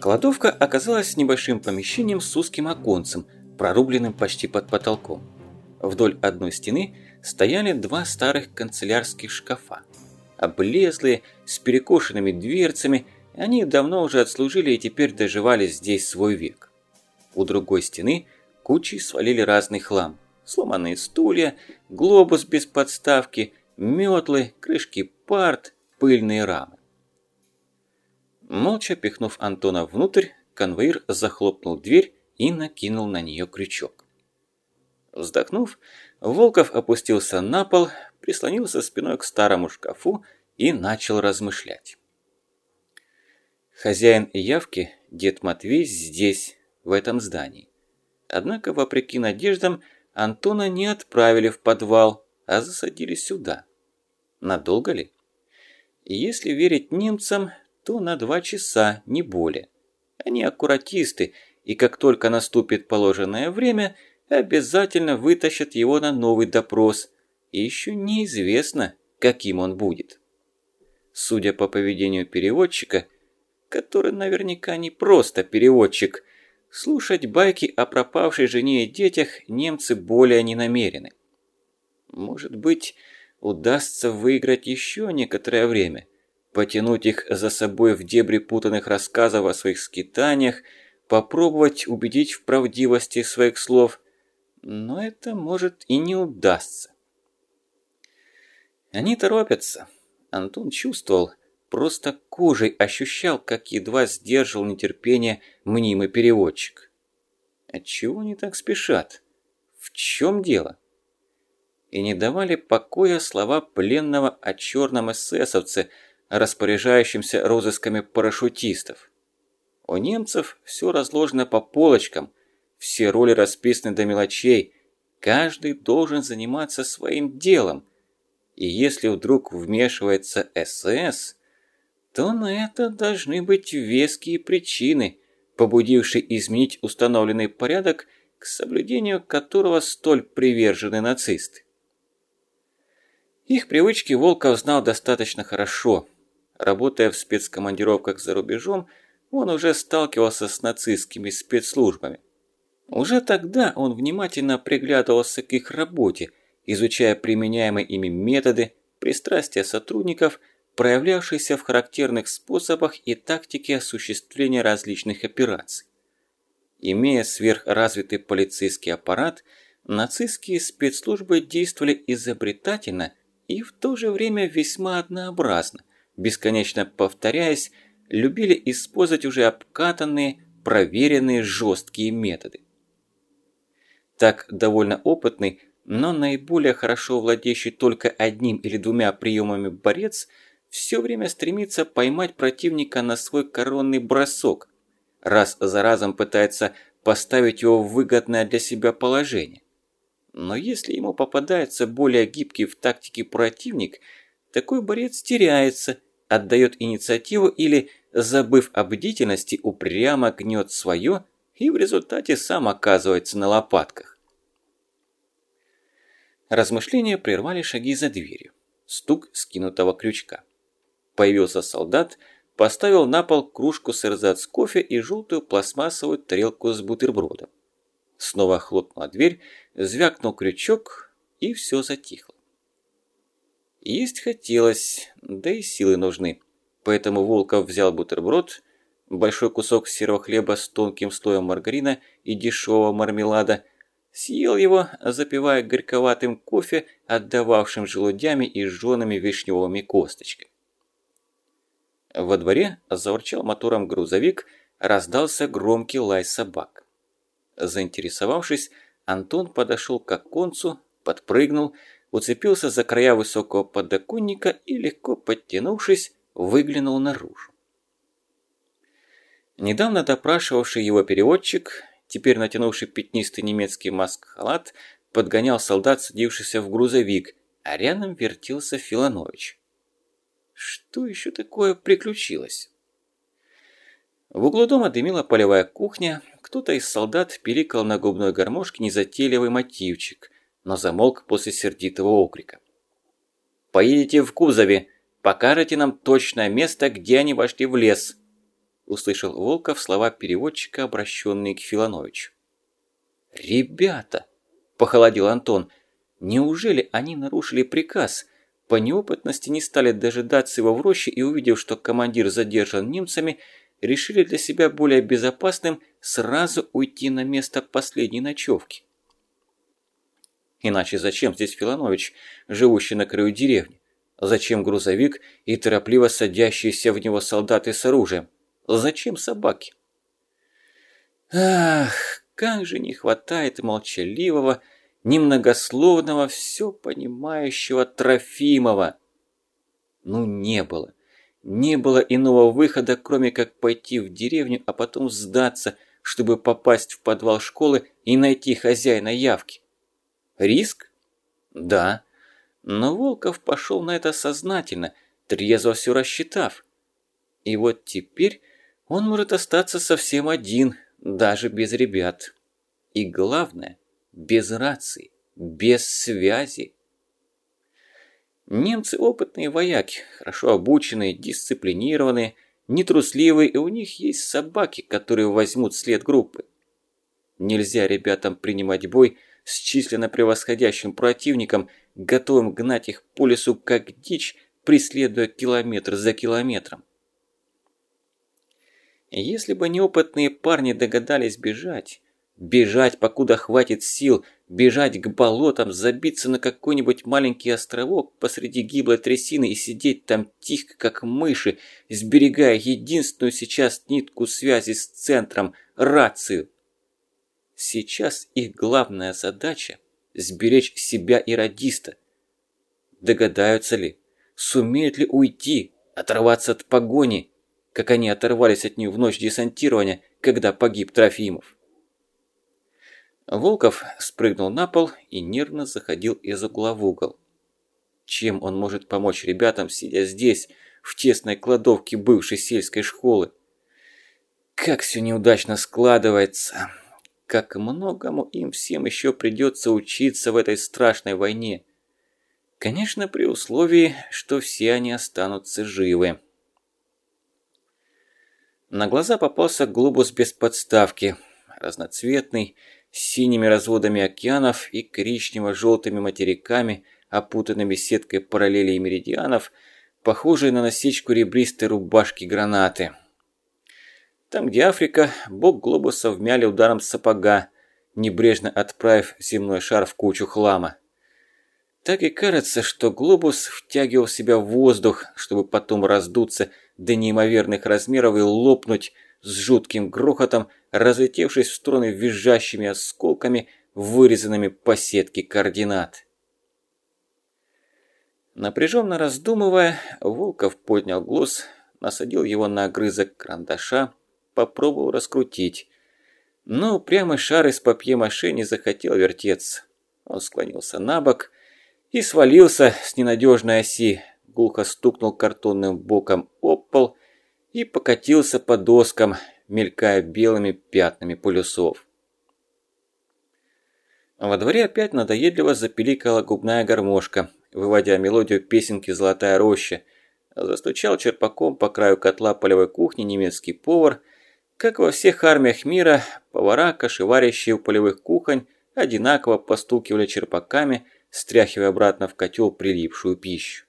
Кладовка оказалась небольшим помещением с узким оконцем, прорубленным почти под потолком. Вдоль одной стены стояли два старых канцелярских шкафа. Облезлые, с перекошенными дверцами, они давно уже отслужили и теперь доживали здесь свой век. У другой стены кучей свалили разный хлам. Сломанные стулья, глобус без подставки, метлы, крышки парт, пыльные рамы. Молча пихнув Антона внутрь, конвоир захлопнул дверь и накинул на нее крючок. Вздохнув, Волков опустился на пол, прислонился спиной к старому шкафу и начал размышлять. Хозяин явки, дед Матвей, здесь, в этом здании. Однако, вопреки надеждам, Антона не отправили в подвал, а засадили сюда. Надолго ли? Если верить немцам, то на два часа, не более. Они аккуратисты, и как только наступит положенное время, обязательно вытащат его на новый допрос, и еще неизвестно, каким он будет. Судя по поведению переводчика, который наверняка не просто переводчик, слушать байки о пропавшей жене и детях немцы более не намерены. Может быть, удастся выиграть еще некоторое время – потянуть их за собой в дебри путанных рассказов о своих скитаниях, попробовать убедить в правдивости своих слов, но это может и не удастся. Они торопятся. Антон чувствовал, просто кожей ощущал, как едва сдерживал нетерпение мнимый переводчик. Отчего они так спешат? В чем дело? И не давали покоя слова пленного о черном эсэсовце – распоряжающимся розысками парашютистов. У немцев все разложено по полочкам, все роли расписаны до мелочей, каждый должен заниматься своим делом. И если вдруг вмешивается СС, то на это должны быть веские причины, побудившие изменить установленный порядок, к соблюдению которого столь привержены нацисты. Их привычки Волков знал достаточно хорошо – Работая в спецкомандировках за рубежом, он уже сталкивался с нацистскими спецслужбами. Уже тогда он внимательно приглядывался к их работе, изучая применяемые ими методы, пристрастия сотрудников, проявлявшиеся в характерных способах и тактике осуществления различных операций. Имея сверхразвитый полицейский аппарат, нацистские спецслужбы действовали изобретательно и в то же время весьма однообразно бесконечно повторяясь, любили использовать уже обкатанные, проверенные жесткие методы. Так довольно опытный, но наиболее хорошо владеющий только одним или двумя приемами борец все время стремится поймать противника на свой коронный бросок, раз за разом пытается поставить его в выгодное для себя положение. Но если ему попадается более гибкий в тактике противник, такой борец теряется отдает инициативу или, забыв о бдительности, упрямо гнет свое и в результате сам оказывается на лопатках. Размышления прервали шаги за дверью. Стук скинутого крючка. Появился солдат, поставил на пол кружку с эрзац кофе и желтую пластмассовую тарелку с бутербродом. Снова хлопнула дверь, звякнул крючок, и все затихло. Есть хотелось, да и силы нужны. Поэтому Волков взял бутерброд, большой кусок серого хлеба с тонким слоем маргарина и дешевого мармелада, съел его, запивая горьковатым кофе, отдававшим желудями и жжеными вишневыми косточками. Во дворе заурчал мотором грузовик, раздался громкий лай собак. Заинтересовавшись, Антон подошел к оконцу, подпрыгнул, уцепился за края высокого подоконника и, легко подтянувшись, выглянул наружу. Недавно допрашивавший его переводчик, теперь натянувший пятнистый немецкий маск-халат, подгонял солдат, садившихся в грузовик, а рядом вертелся Филанович. Что еще такое приключилось? В углу дома дымила полевая кухня, кто-то из солдат пиликал на губной гармошке незатейливый мотивчик – но замолк после сердитого окрика. Поедете в кузове, покажете нам точное место, где они вошли в лес», услышал Волков слова переводчика, обращенные к Филановичу. «Ребята!» – похолодел Антон. «Неужели они нарушили приказ?» По неопытности не стали дожидаться его в роще и, увидев, что командир задержан немцами, решили для себя более безопасным сразу уйти на место последней ночевки. Иначе зачем здесь Филанович, живущий на краю деревни? Зачем грузовик и торопливо садящиеся в него солдаты с оружием? Зачем собаки? Ах, как же не хватает молчаливого, немногословного, все понимающего Трофимова. Ну не было. Не было иного выхода, кроме как пойти в деревню, а потом сдаться, чтобы попасть в подвал школы и найти хозяина явки. Риск? Да. Но Волков пошел на это сознательно, трезво все рассчитав. И вот теперь он может остаться совсем один, даже без ребят. И главное, без рации, без связи. Немцы опытные вояки, хорошо обученные, дисциплинированные, нетрусливые, и у них есть собаки, которые возьмут след группы. Нельзя ребятам принимать бой с численно превосходящим противником, готовым гнать их по лесу как дичь, преследуя километр за километром. Если бы неопытные парни догадались бежать, бежать, покуда хватит сил, бежать к болотам, забиться на какой-нибудь маленький островок посреди гиблой трясины и сидеть там тихо, как мыши, сберегая единственную сейчас нитку связи с центром – рацию, Сейчас их главная задача – сберечь себя и радиста. Догадаются ли, сумеют ли уйти, оторваться от погони, как они оторвались от нее в ночь десантирования, когда погиб Трофимов. Волков спрыгнул на пол и нервно заходил из угла в угол. Чем он может помочь ребятам, сидя здесь, в тесной кладовке бывшей сельской школы? Как все неудачно складывается как многому им всем еще придется учиться в этой страшной войне. Конечно, при условии, что все они останутся живы. На глаза попался глобус без подставки, разноцветный, с синими разводами океанов и коричнево-желтыми материками, опутанными сеткой параллелей и меридианов, похожий на насечку ребристой рубашки гранаты. Там, где Африка, бок глобуса вмяли ударом сапога, небрежно отправив земной шар в кучу хлама. Так и кажется, что глобус втягивал в себя воздух, чтобы потом раздуться до неимоверных размеров и лопнуть с жутким грохотом, разлетевшись в стороны визжащими осколками, вырезанными по сетке координат. Напряженно раздумывая, Волков поднял глаз, насадил его на огрызок карандаша, попробовал раскрутить. Но упрямый шар из папье-маше не захотел вертеться. Он склонился на бок и свалился с ненадежной оси, глухо стукнул картонным боком об пол и покатился по доскам, мелькая белыми пятнами полюсов. Во дворе опять надоедливо запеликала губная гармошка, выводя мелодию песенки «Золотая роща». Застучал черпаком по краю котла полевой кухни немецкий повар – как во всех армиях мира, повара, кошеварящие у полевых кухонь, одинаково постукивали черпаками, стряхивая обратно в котел прилипшую пищу.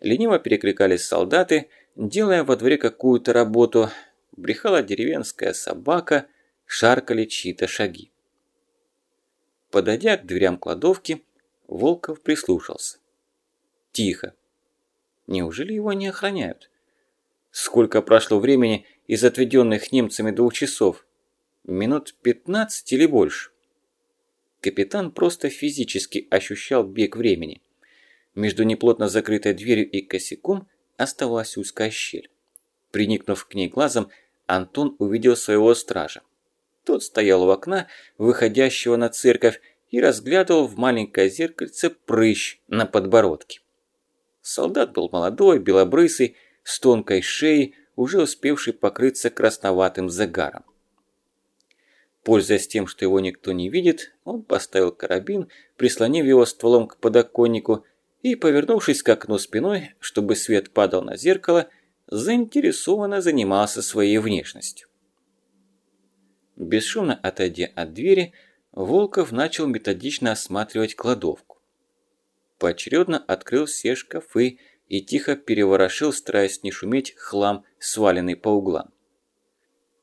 Лениво перекликались солдаты, делая во дворе какую-то работу, брехала деревенская собака, шаркали чьи-то шаги. Подойдя к дверям кладовки, Волков прислушался. Тихо. Неужели его не охраняют? Сколько прошло времени из отведенных немцами двух часов? Минут 15 или больше. Капитан просто физически ощущал бег времени. Между неплотно закрытой дверью и косяком оставалась узкая щель. Приникнув к ней глазом, Антон увидел своего стража. Тот стоял у окна, выходящего на церковь, и разглядывал в маленькое зеркальце прыщ на подбородке. Солдат был молодой, белобрысый, с тонкой шеей, уже успевший покрыться красноватым загаром. Пользуясь тем, что его никто не видит, он поставил карабин, прислонив его стволом к подоконнику, и, повернувшись к окну спиной, чтобы свет падал на зеркало, заинтересованно занимался своей внешностью. Бесшумно отойдя от двери, Волков начал методично осматривать кладовку. Поочередно открыл все шкафы и тихо переворошил, стараясь не шуметь, хлам, сваленный по углам.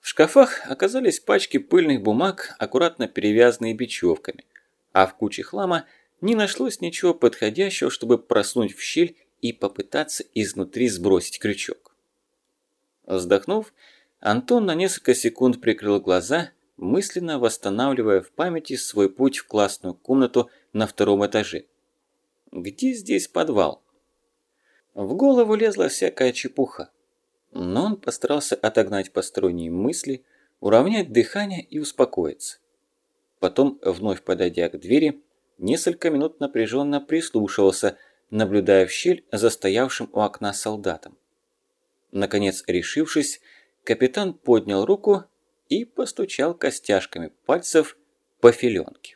В шкафах оказались пачки пыльных бумаг, аккуратно перевязанные бечевками, а в куче хлама не нашлось ничего подходящего, чтобы проснуть в щель и попытаться изнутри сбросить крючок. Вздохнув, Антон на несколько секунд прикрыл глаза, мысленно восстанавливая в памяти свой путь в классную комнату на втором этаже. Где здесь подвал? В голову лезла всякая чепуха, но он постарался отогнать посторонние мысли, уравнять дыхание и успокоиться. Потом, вновь подойдя к двери, несколько минут напряженно прислушивался, наблюдая в щель за стоявшим у окна солдатом. Наконец, решившись, капитан поднял руку и постучал костяшками пальцев по филенке.